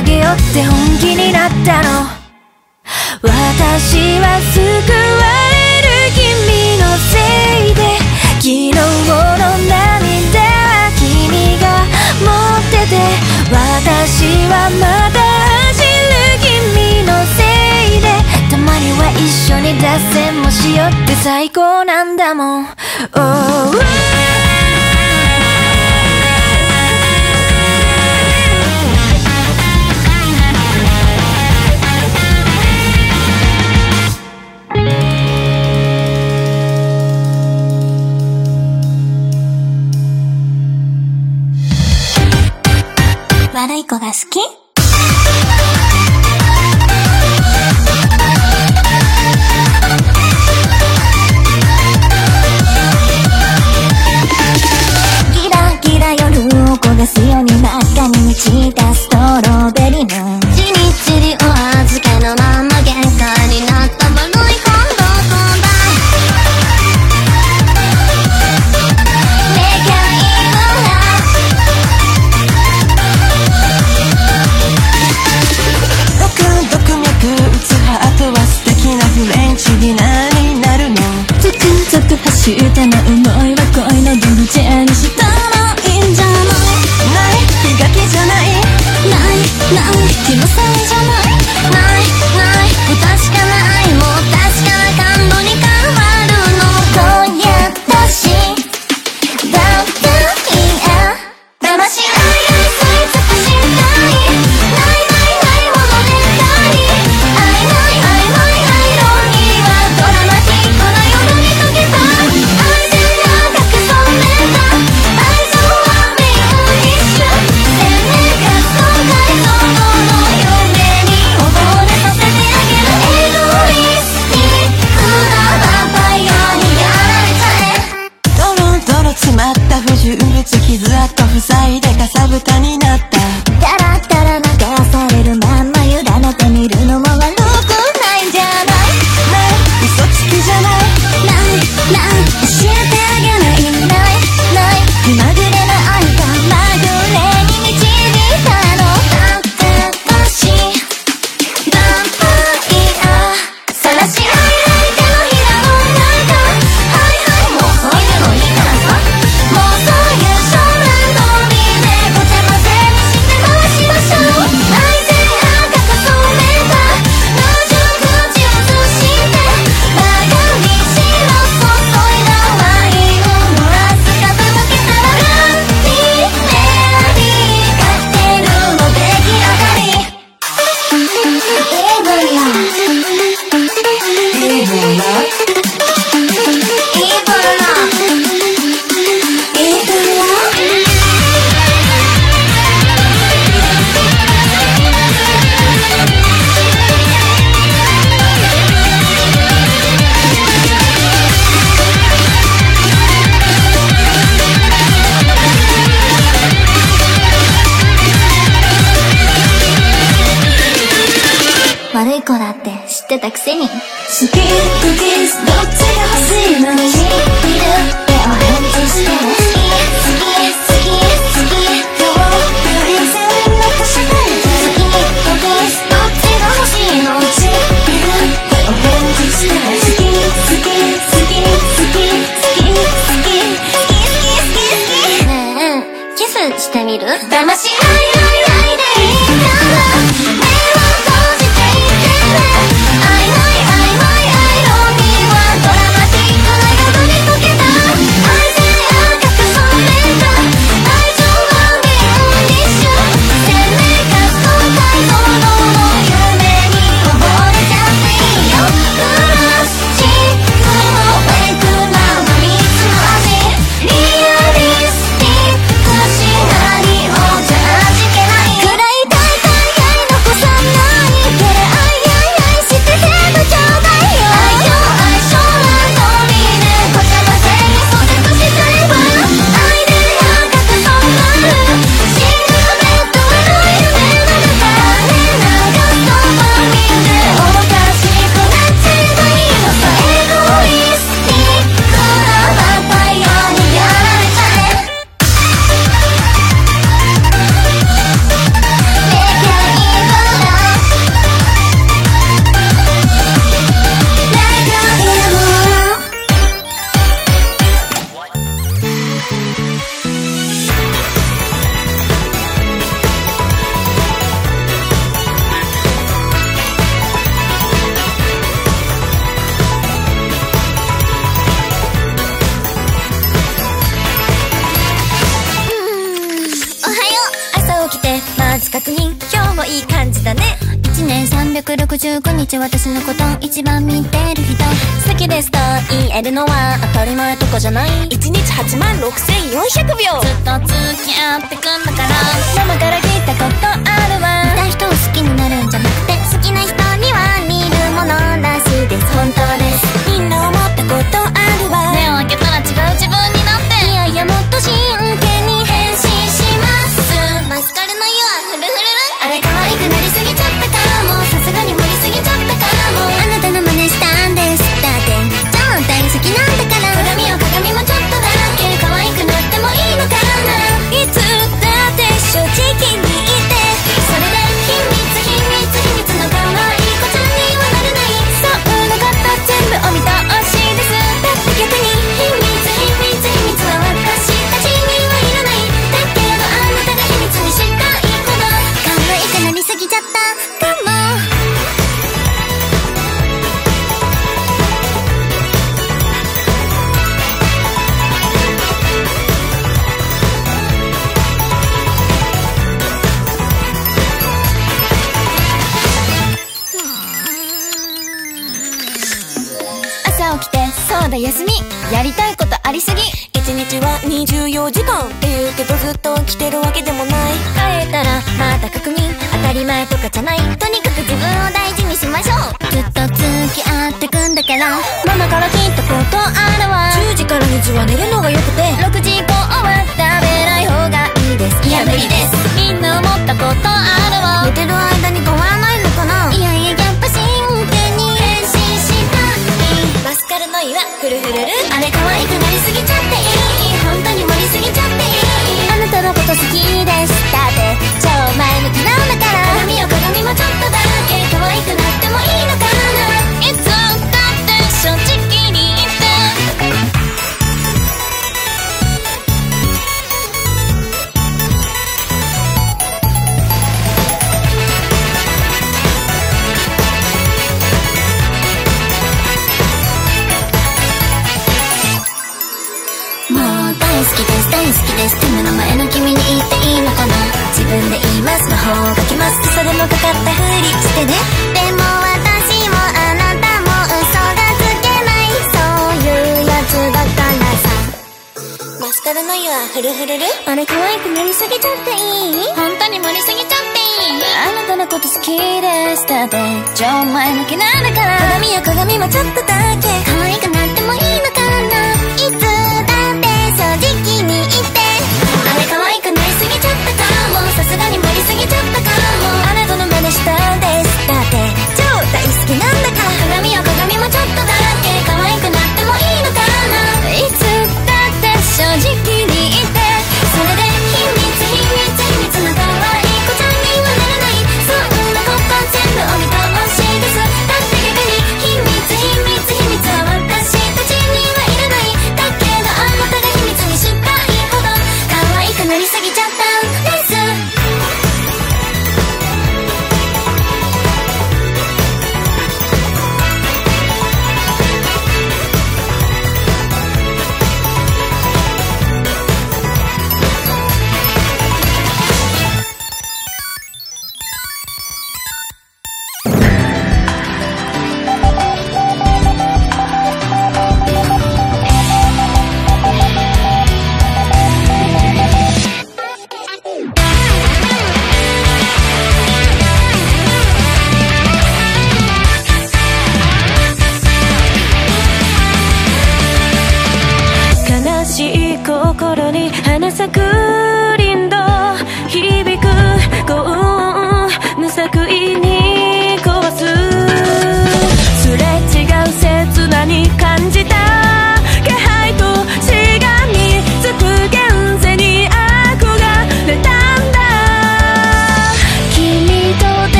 あげようって本気になったの。私は救われる君のせいで昨日の涙は君が持ってて私はまた走る君のせいでたまには一緒に脱線もしよって最高なんだもん、oh 悪い子が好き？ギラギラ夜を焦がすように真っ赤に満ちたストロベリーのゾク走ったの？思いは恋の？ドルチェにしたらいいんじゃないじゃないないない気の？せいじゃない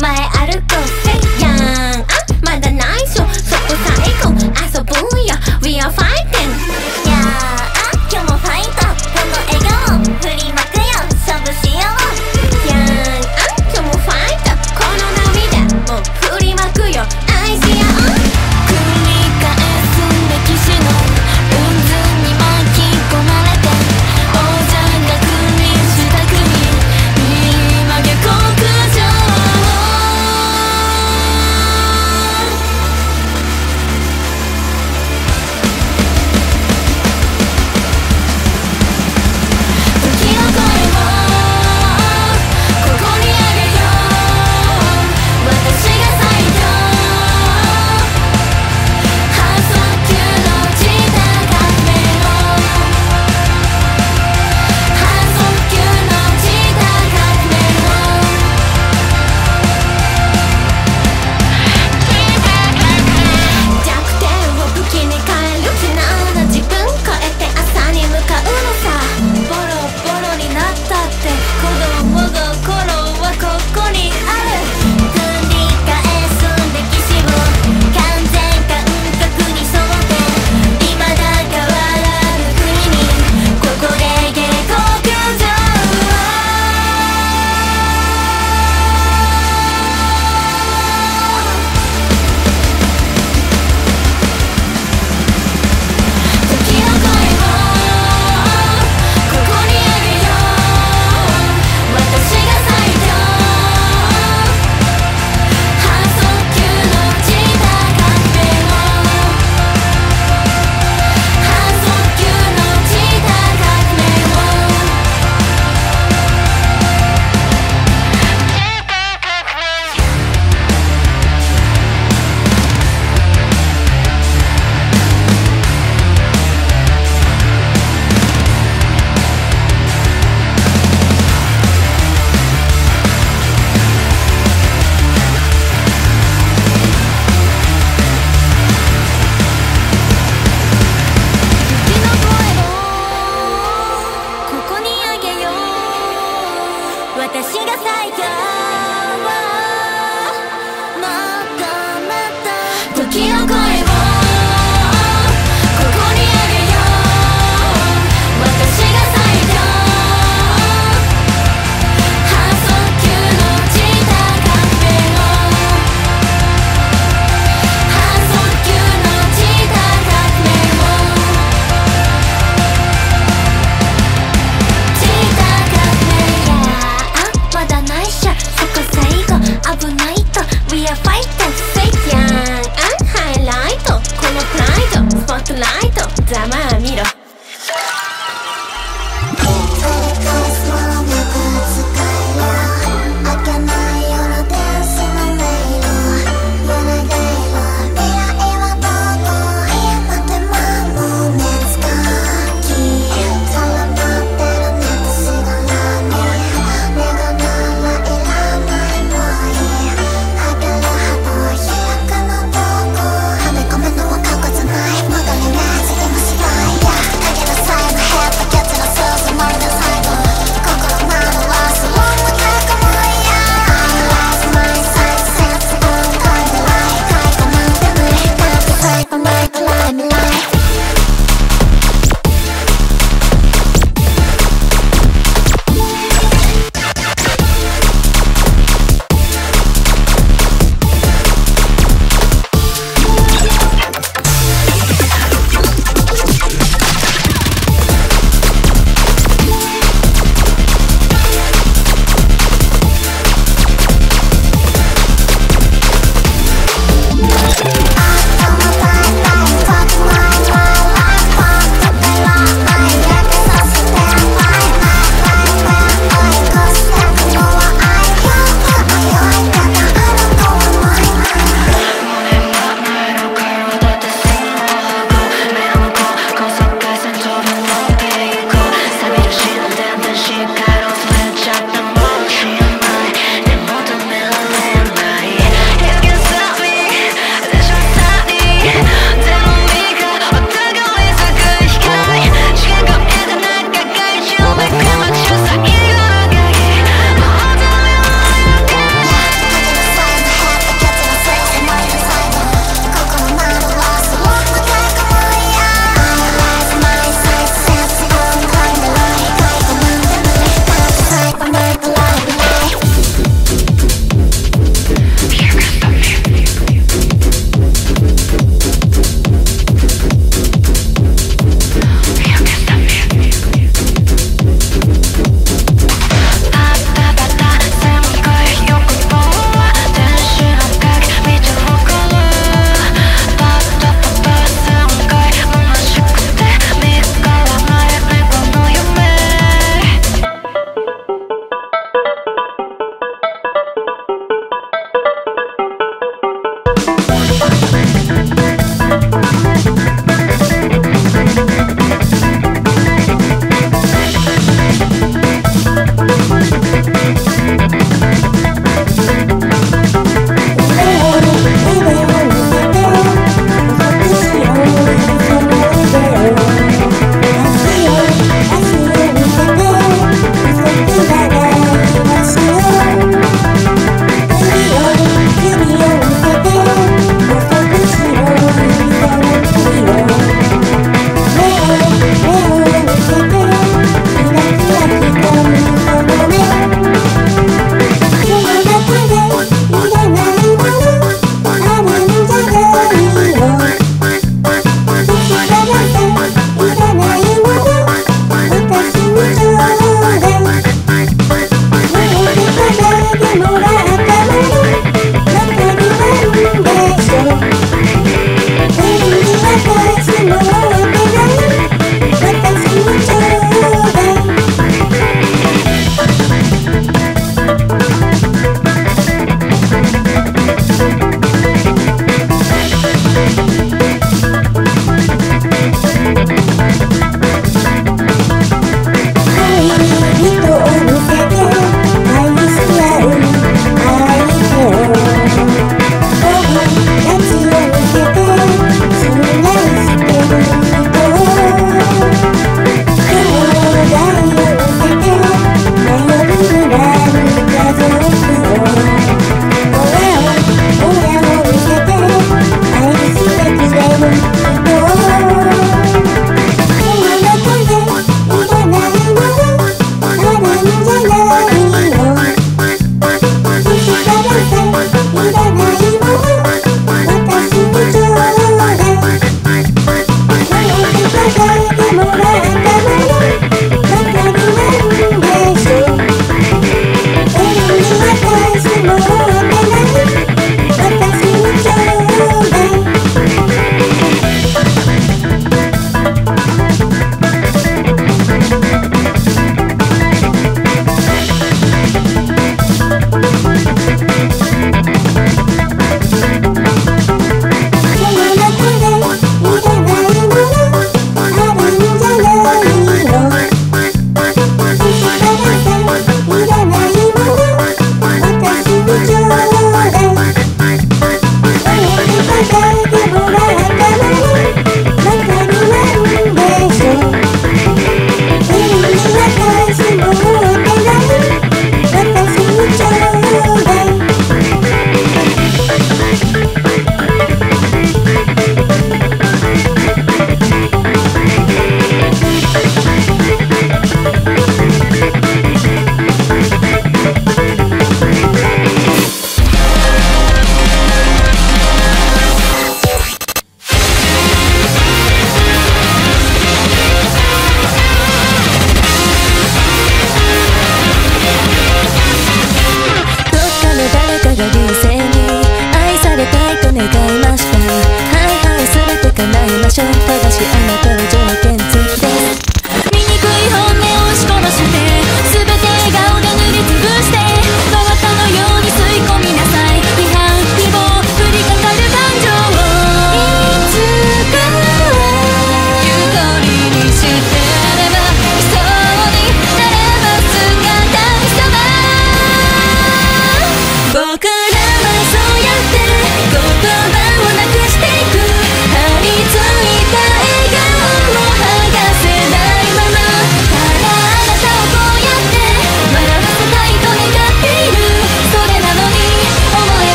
な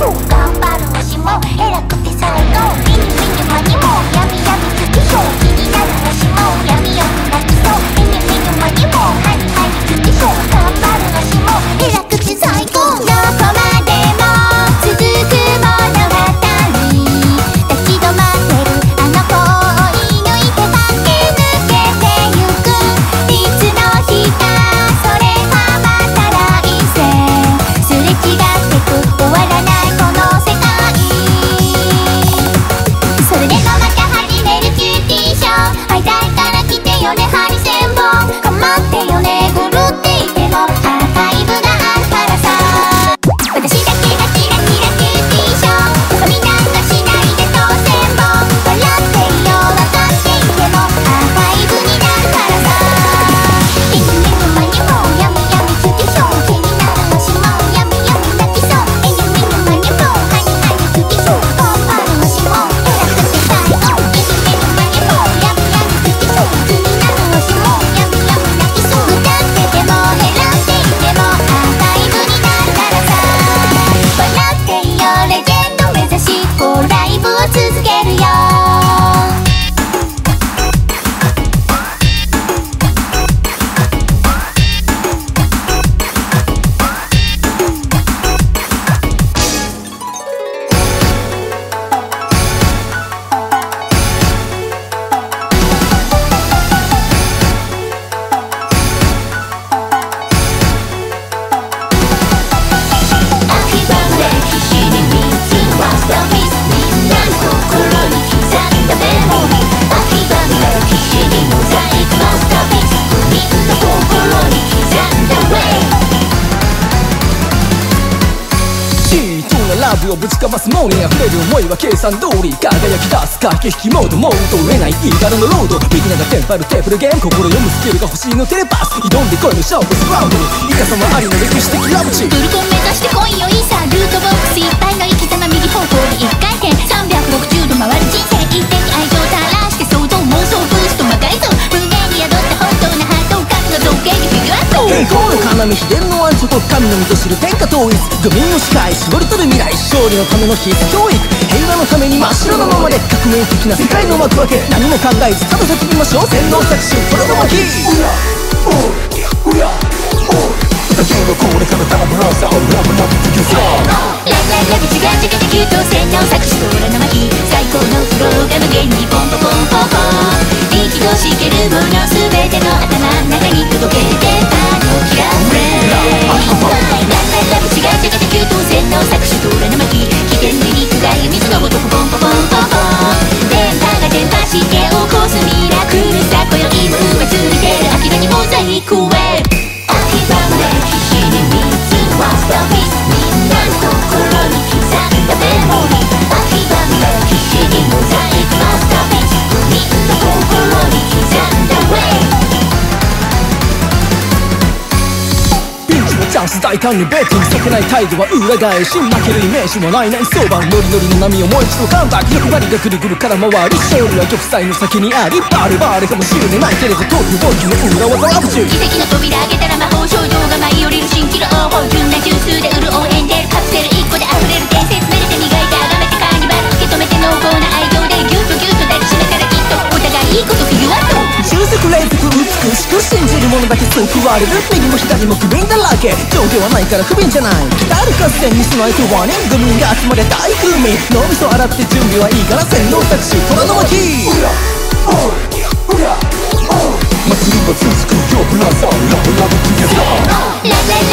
頑張る星も偉く駆け引きモードもうと売れない言い柄のロード。ビギナーがテンパるテーブルゲーム心読むスキルが欲しいのテレパス。挑んでこいの勝負スプラウドにイカ様ありの歴史的ラブチブルコン目指してこいよいいさルートボックスいっぱいの生き様右方向に一回転360度回る人生一点に愛情垂らして想像妄想ブースト魔改造無限に宿った本当なハート核の造形にフィギュアスト栄光の要秘伝の暗所と神の味噌汁天下統一。愚民の視界絞り取る未来。勝利のための必須教育のために真っ白なままで革命的な世界の幕開け。何も考えずただ叫びましょう。洗脳作詞これの巻。ラララブチがチがで給湯洗脳作詞空の巻最高のフローが無限にポンポポンポンポン力をしけるもの全ての頭の中に届けてたのキラーフレーラララブチがチがで給湯洗脳作詞空の巻危険リリックが湯水のごとポンポンポンポンポン電波が伝播して起こすミラクルさ今宵も埋めついてる秋葉にモザイクへ秋葉の歴史に3つマスターピースみんなの心に刻んだメモリー秋葉の歴史にモザイクマスターピースみんな心に刻んだウェイャンス大胆にベッティングそこない態度は裏返し負けるイメージもないない相場ノリノリの波をもう一度カウンター欲張りがぐるぐるから回り勝利は玉砕の先にありバレバレかもしれないけれどトーク動機の裏技ラブチュー奇跡の扉開けたら魔法少女が舞い降りる蜃気楼芳醇なジュースで潤えんでるカプセル1個で溢れる伝説めでて磨いて崇めてカーニバル受け止めて濃厚な愛情でギュッとギュッと抱きしめたらきっとお互いいいことフィギュアと中足冷酷美しく信じる者だけ救われる右も左も不憫だらけ上下はないから不憫じゃない誰か線に備えてワーニング民が集まれ大組脳みそ洗って準備はいいから洗脳タクシー虎の巻祭りは続くよブラザーラブラブトゥゲザー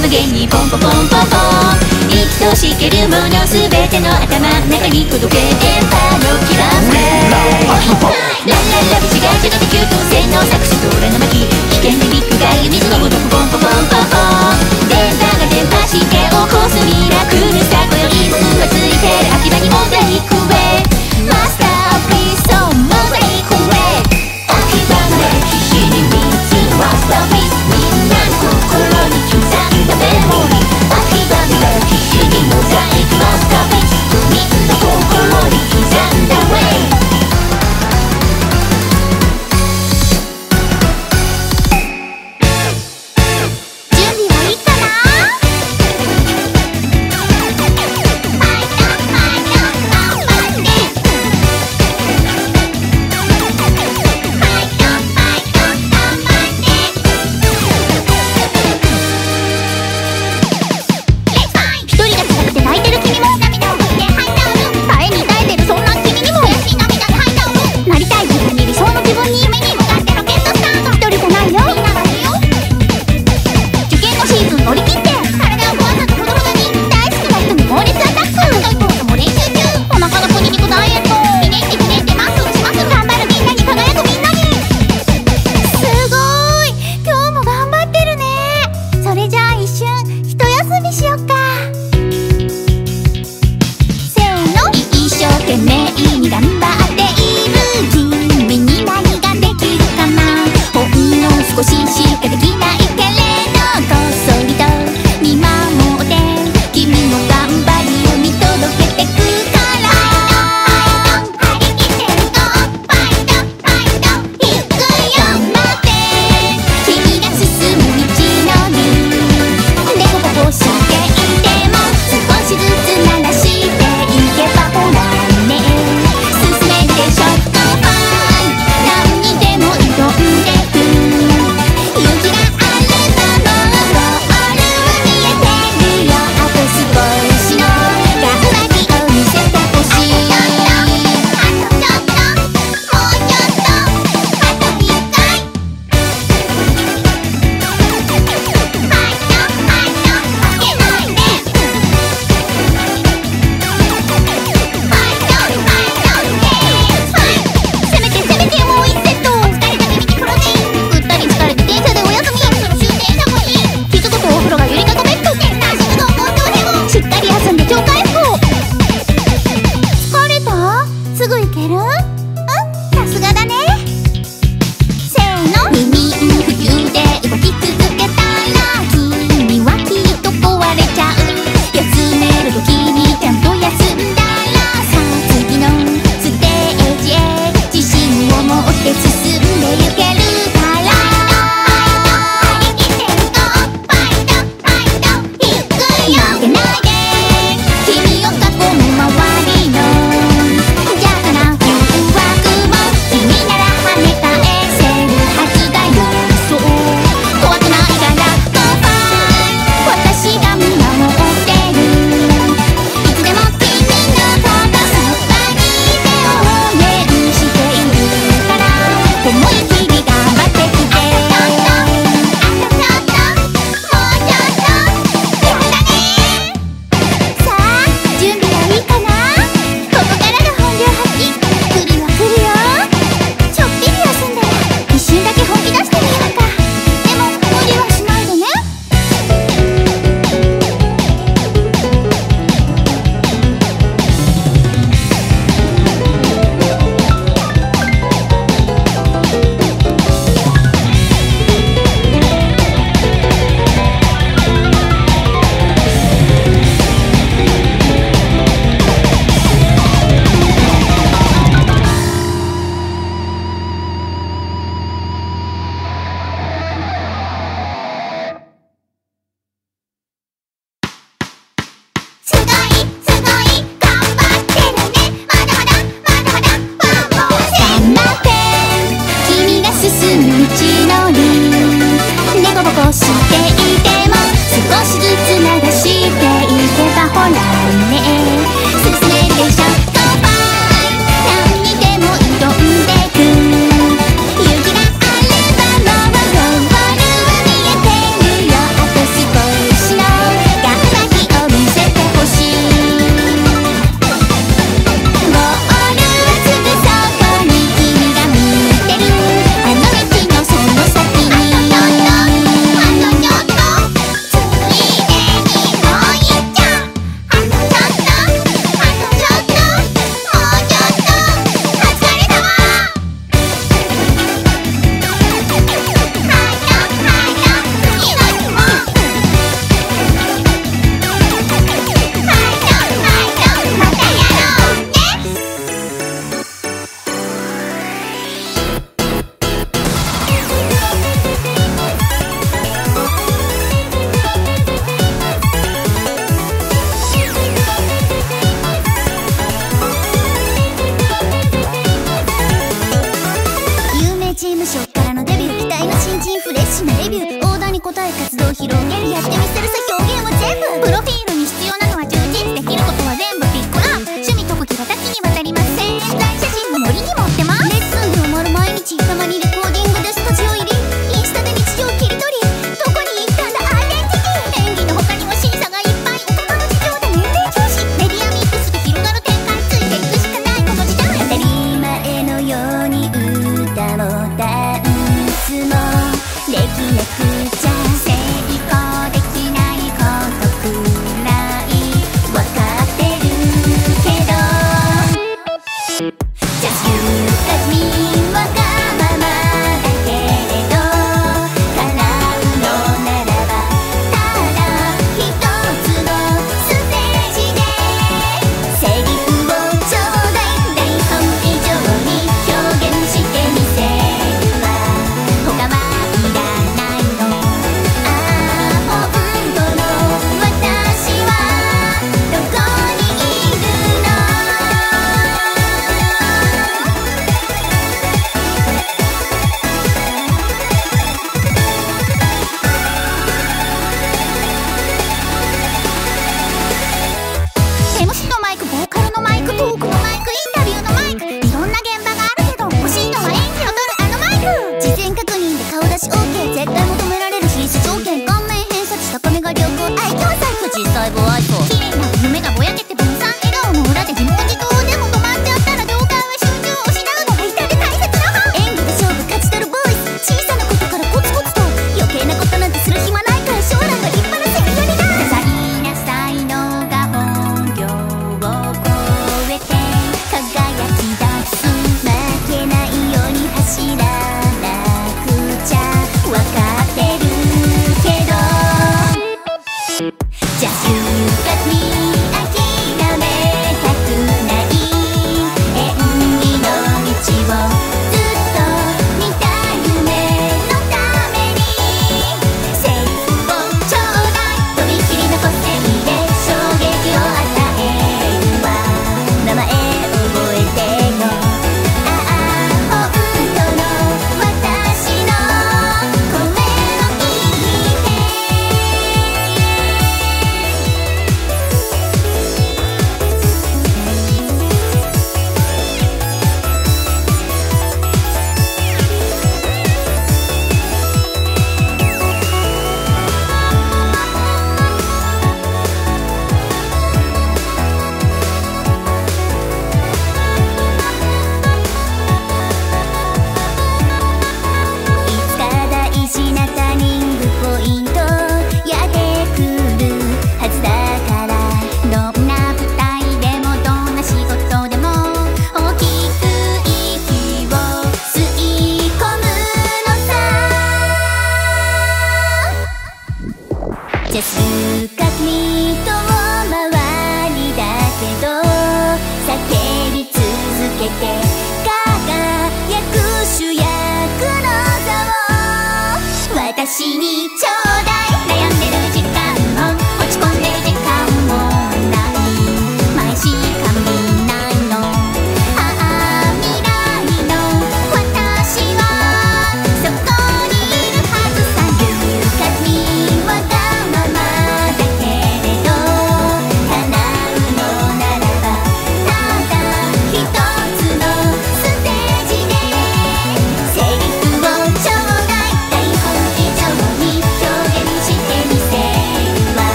無限にポンポポンポンポン。生きとしけるものすべての頭の中に届け電波のキラーフレーラララブチがチャカチャ給湯洗脳作詞とらの巻危険でビッグが湯水のごとくポンポポンポンポン電波が伝播して起こすミラクルさ今宵も浮ついてる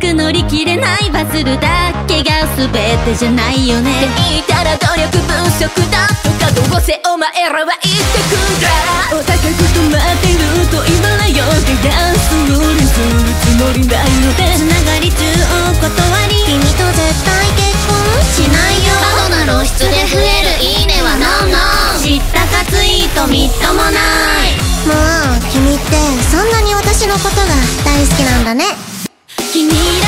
く乗り切れないバズるだけが全てじゃないよね。って言ったら努力不足だとかどうせお前らは言ってくんだ。お高く止まってると今らよでダンス無理するつもりないので。つながり中お断り君と絶対結婚しないよ。過度な露出で増えるいいねはノンノン知ったかツイートみっともない。もう君ってそんなに私のことが大好きなんだね。君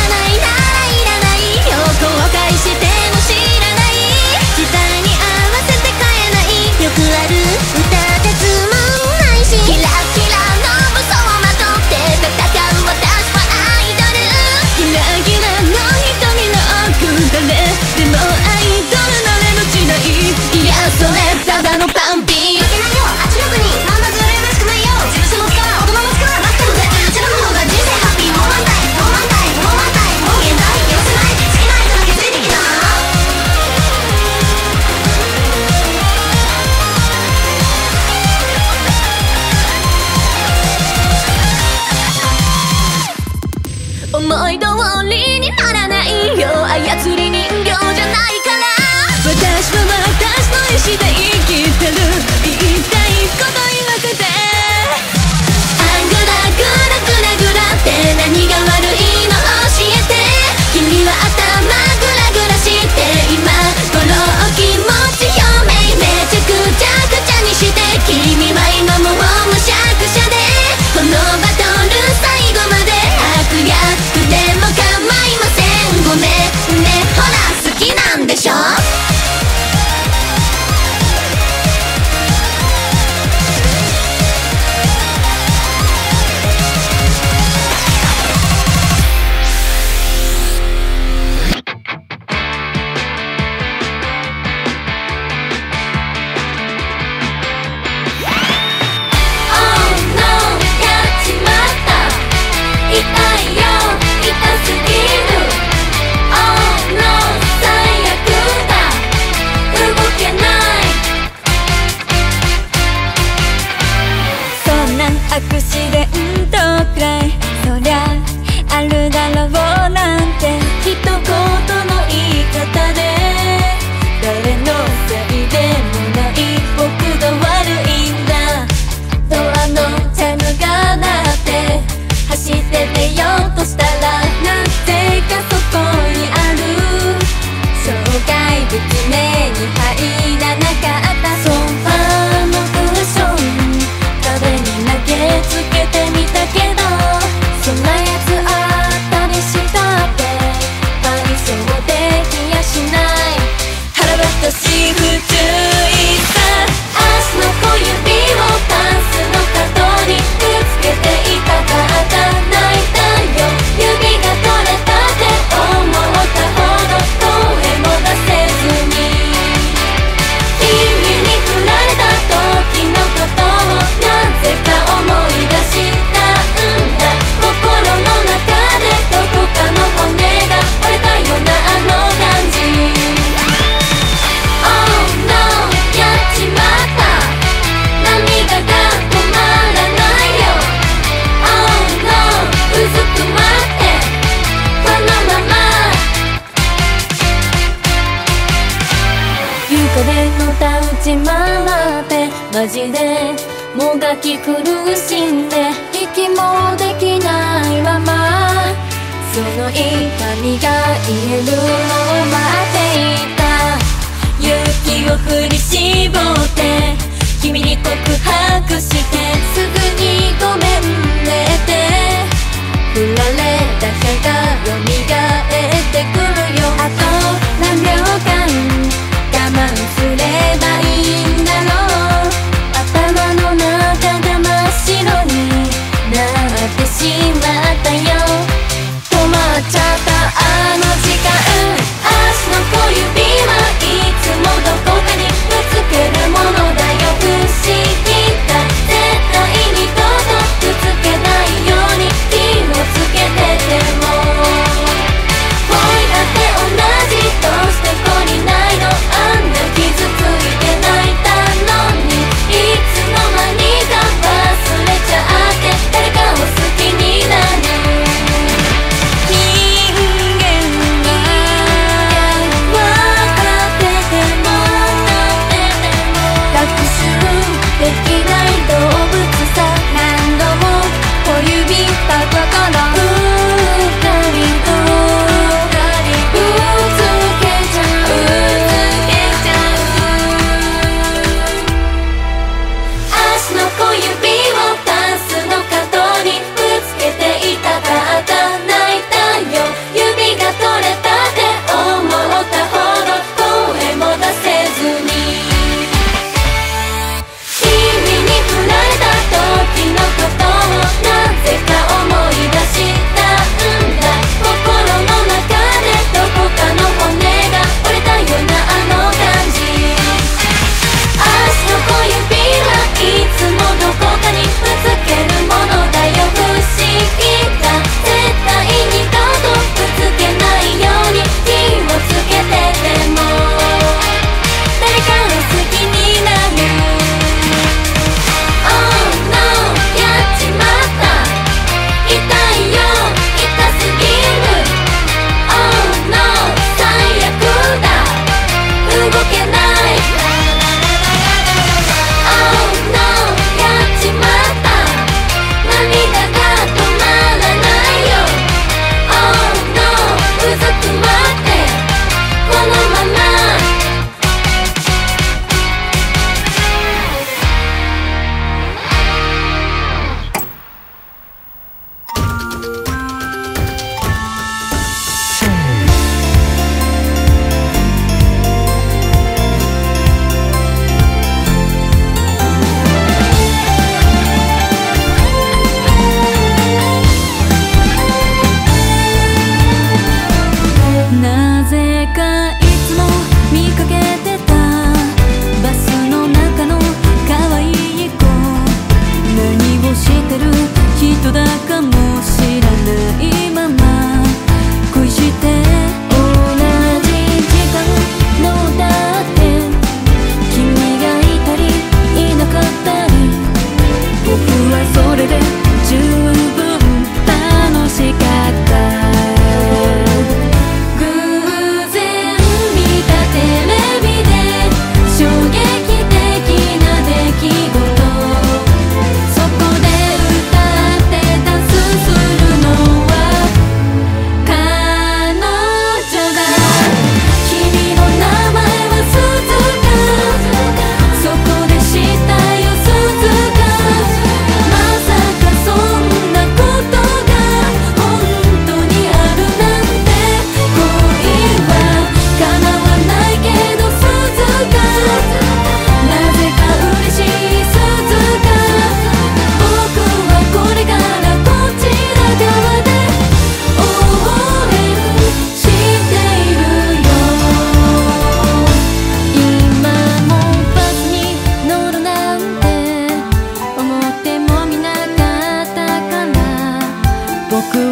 僕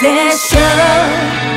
special.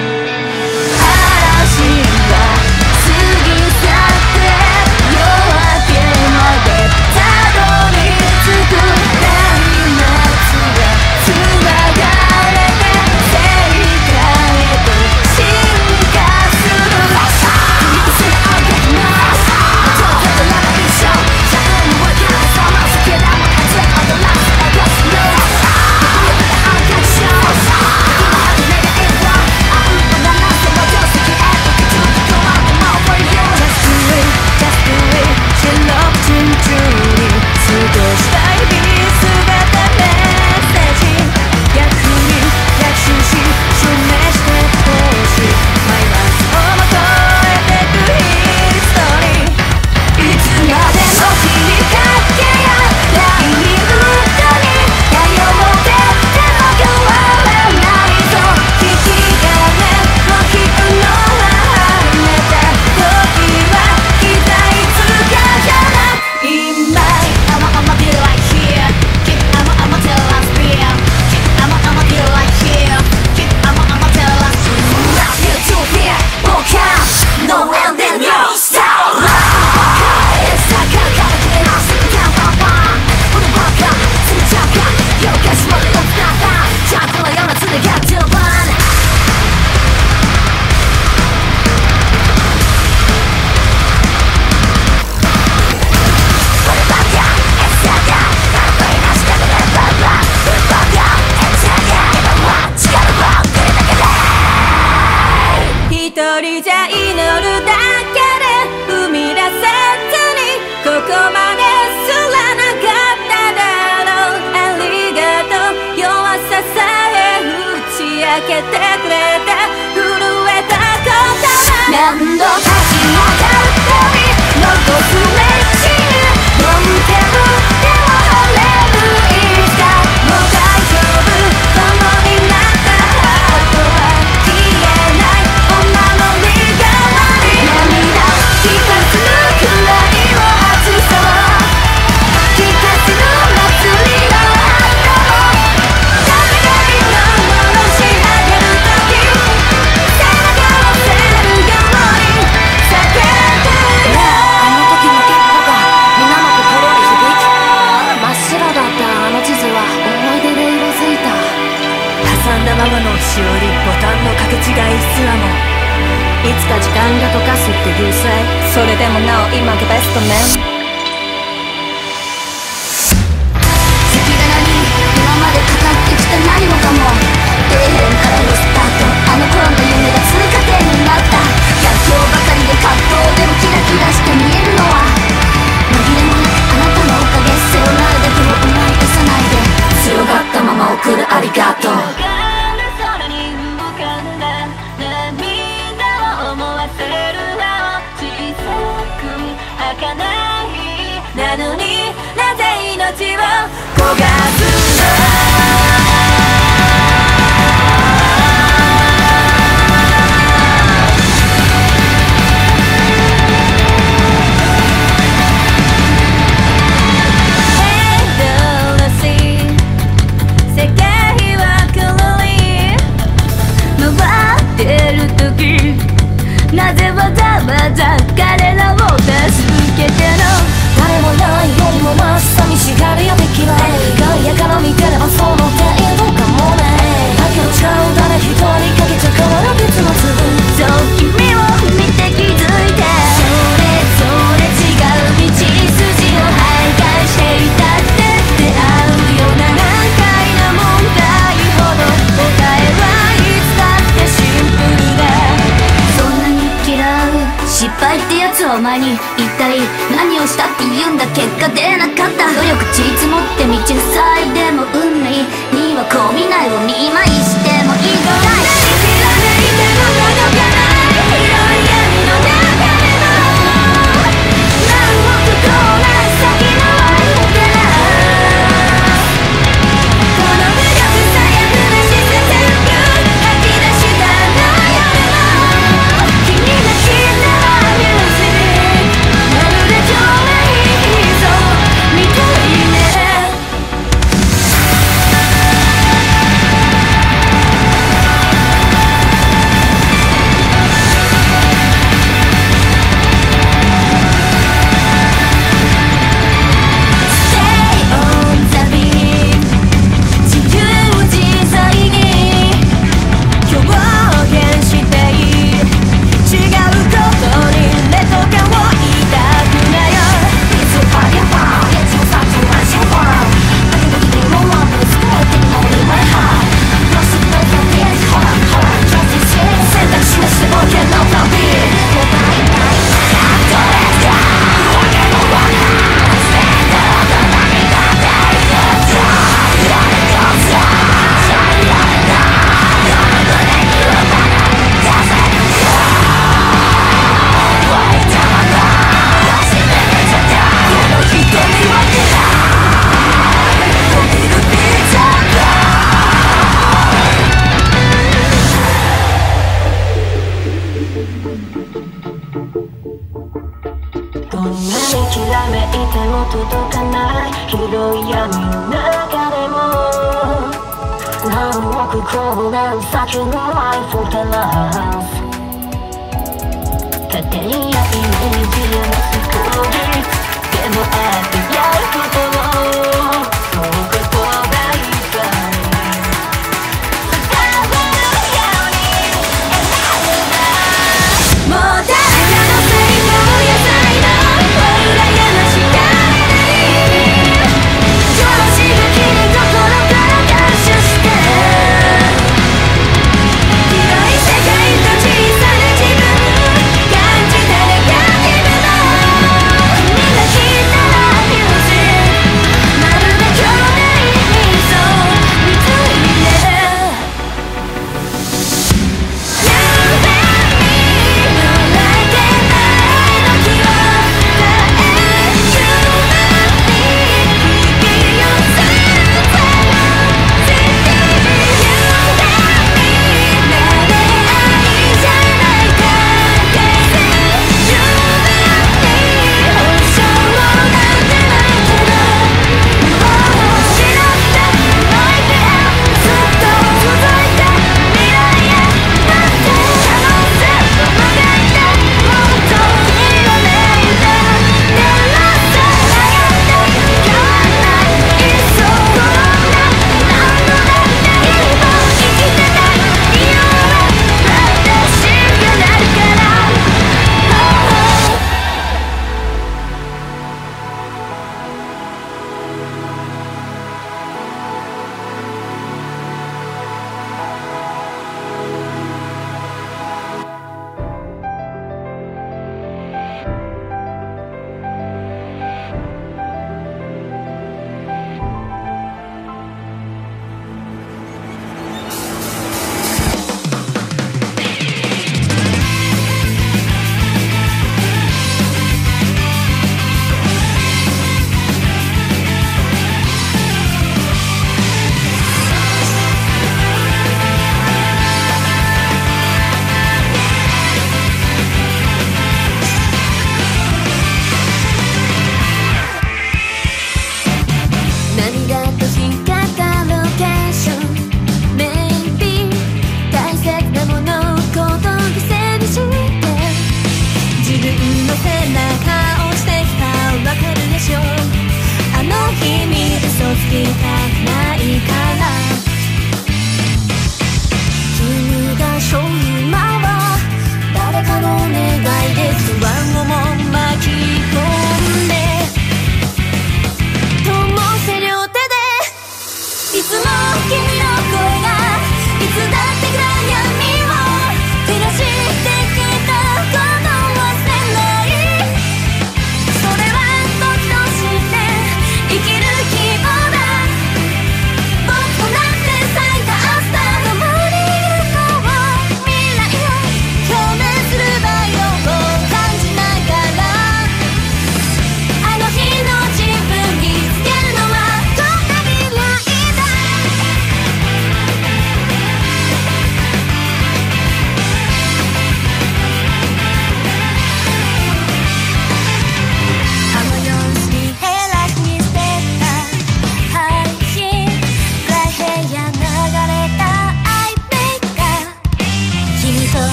前に一体何をしたって言うんだ結果出なかった。努力散り積もって道塞いでも運命にはこう未来を見舞い。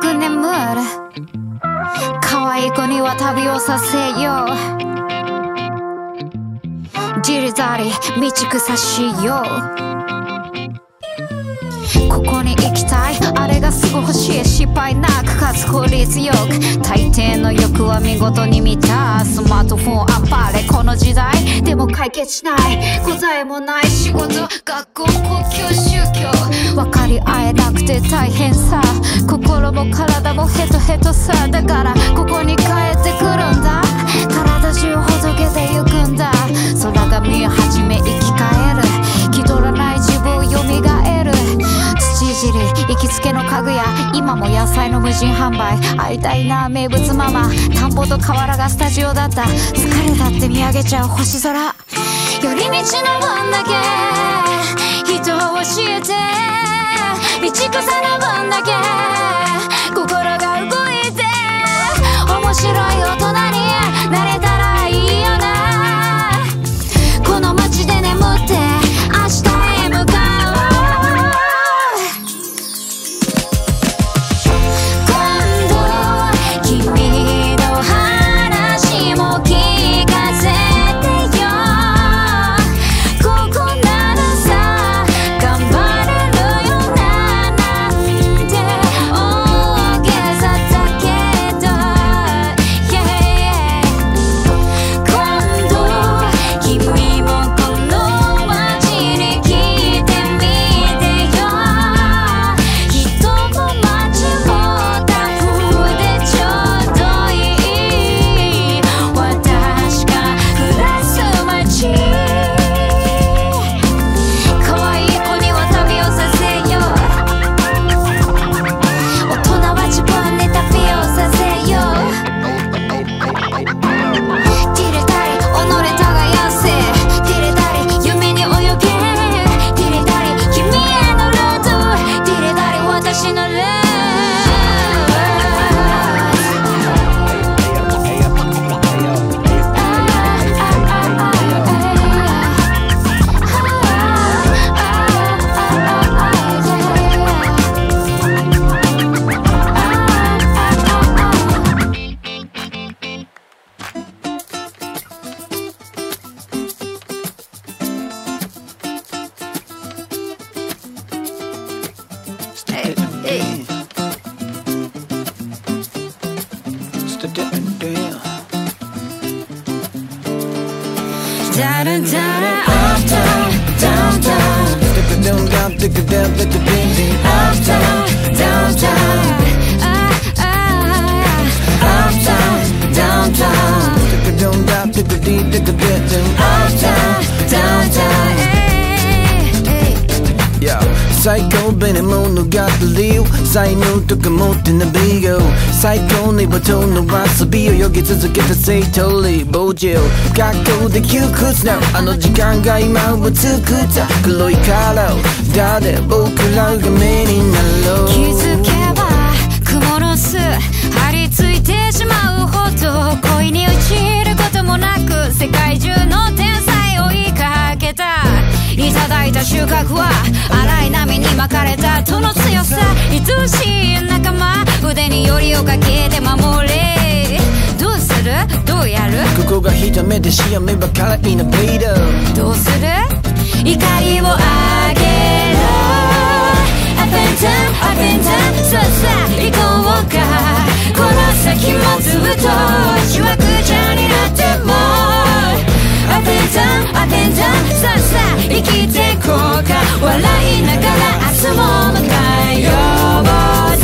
く眠る可愛い子には旅をさせよう。じりざり道草しよう。ここに行きたい。あれがすぐ欲しい失敗なくかつ効率よく。大抵の欲は見事に満たスマートフォンあっぱれ。この時代でも解決しない。答えもない仕事学校公共宗教。分かり合えなくて大変さ。心も体もヘトヘトさだからここに帰ってくるんだ。体中ほどけてゆくんだ。空が見え始め生き返る土尻行きつけの家具屋今も野菜の無人販売。会いたいな名物ママ。田んぼと河原がスタジオだった。疲れたって見上げちゃう星空。寄り道の分だけ。人を教えて。道草の分だけ。心が動いて。面白い大人にバトンの遊びをよぎ続けた正当理傍受学校で窮屈なあの時間が今はつくった黒いカラー誰僕らが目になろう。気づけば雲の巣張り付いてしまうほど恋に落ちることもなく世界中の天才を追いかけた。いただいた収穫は荒い波に巻かれたとの強さ。が一目で潮目ばからイノベーターどうする？怒りをあげろ。Up and down, up and down さあさ行こうか。この先もずっとしわくちゃになっても。Up and down, up and down さあさあ生きてこうか。笑いながら明日も迎えよう。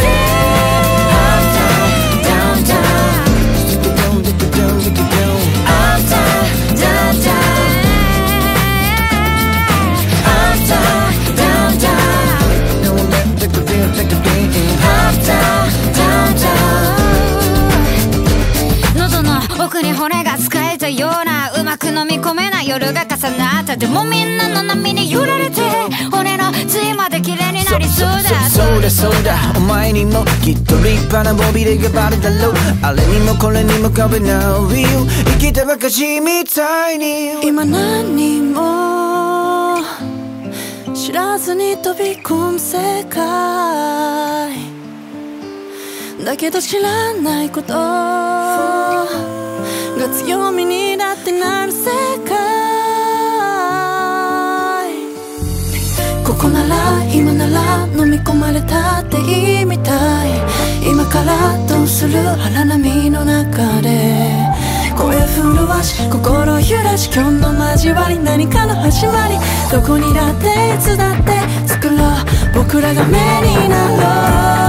込めない夜が重なった。でもみんなの波に揺られて骨の髄まで綺麗になりそうだ。そうだそうだ。お前にもきっと立派なモビルがバレたろう。あれにもこれにも壁なり生きたばかしみたいに。今何も知らずに飛び込む世界。だけど知らないことが強みになってなる世界。ここなら今なら飲み込まれたっていいみたい。今からどうする荒波の中で。声震わし心揺らし今日の交わり何かの始まり。どこにだっていつだって作ろう。僕らが目になろう。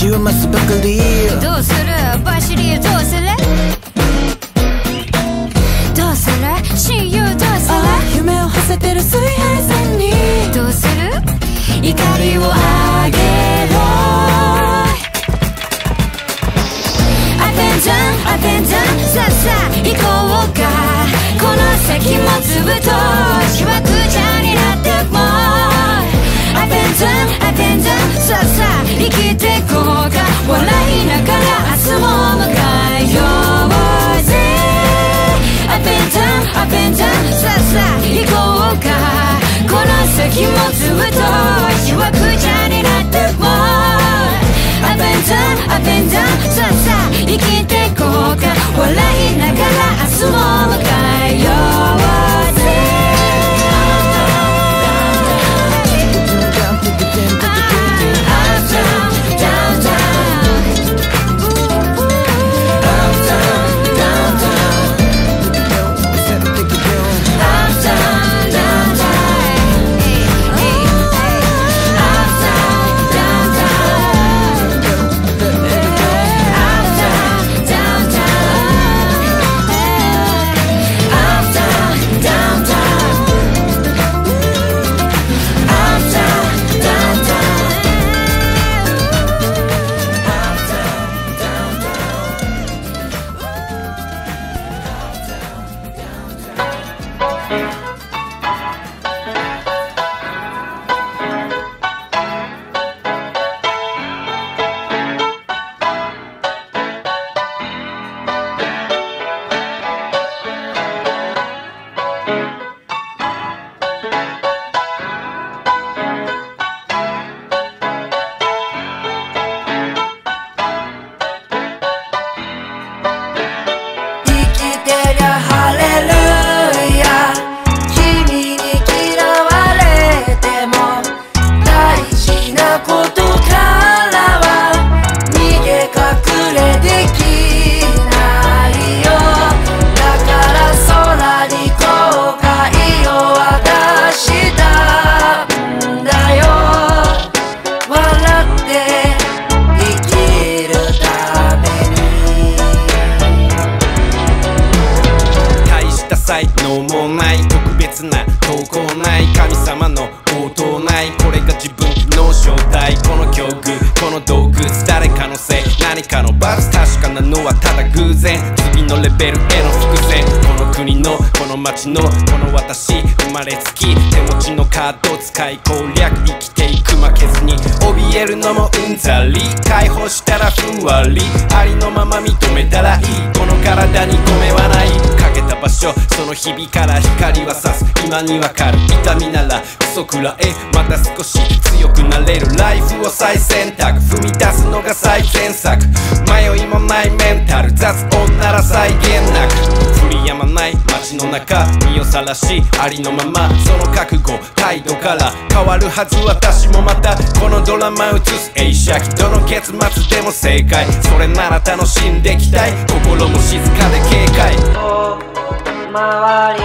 週末ばかりどうする？まれつき手持ちのカード使い攻略生きていく負けずに怯えるのもうんざり解放したらふんわりありのまま認めたらいいこの体に米はないかけた場所その日々から光は差す今にわかる痛みならクソくらえまた少し強くなれるライフを再選択踏み出すのが最善策迷いもないメンタル雑音なら際限なく振りやまない街の中身をさらしありのままその覚悟態度から変わるはず私もまたこのドラマ映す映写機どの結末でも正解。それなら楽しんできたい。心も静かで警戒回り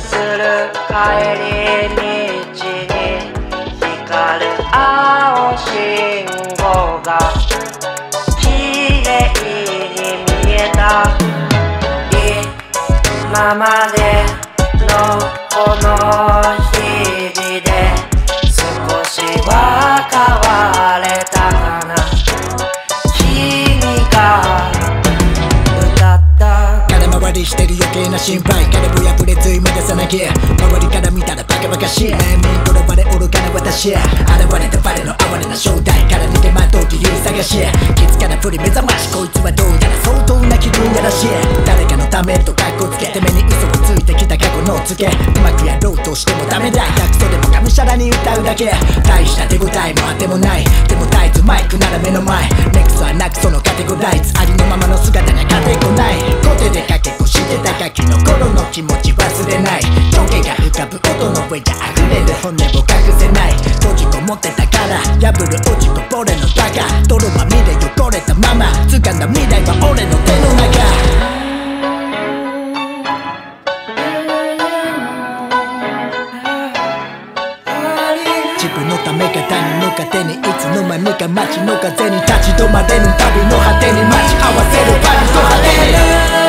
する帰り道に光る青信号が綺麗に見えた。今までのこの日々で少しわかる。してる余計な心配。からぶやぶれついまでさなきゃ。周りから見たらバカバカしい。悩み転ばれ愚かな私。現れたバレの哀れな正体から逃げまとう理由探し。気づかなふり目覚まし。こいつはどうやら相当な気分やらしい。誰かのためと格好つけて目に嘘をついてきた過去のつけ。うまくやろうとしてもダメだ。約束でもがむしゃらに歌うだけ。大した手応えもあてもない。でも絶えずマイクなら目の前。ネクスはなくそのカテゴライズ。ありのままの姿が勝てこない。小手でかけこしてたガキの頃の気持ち忘れない。上下が浮かぶ音の上じゃ溢れる。骨を隠せない。閉じこもってたから破る落ちこぼれのバカ。泥まみれ汚れたまま。掴んだ未来は俺の手の中。自分のためが他人の糧にいつの間にか街の風に立ち止まれぬ。旅の果てに待ち合わせる。パリと果て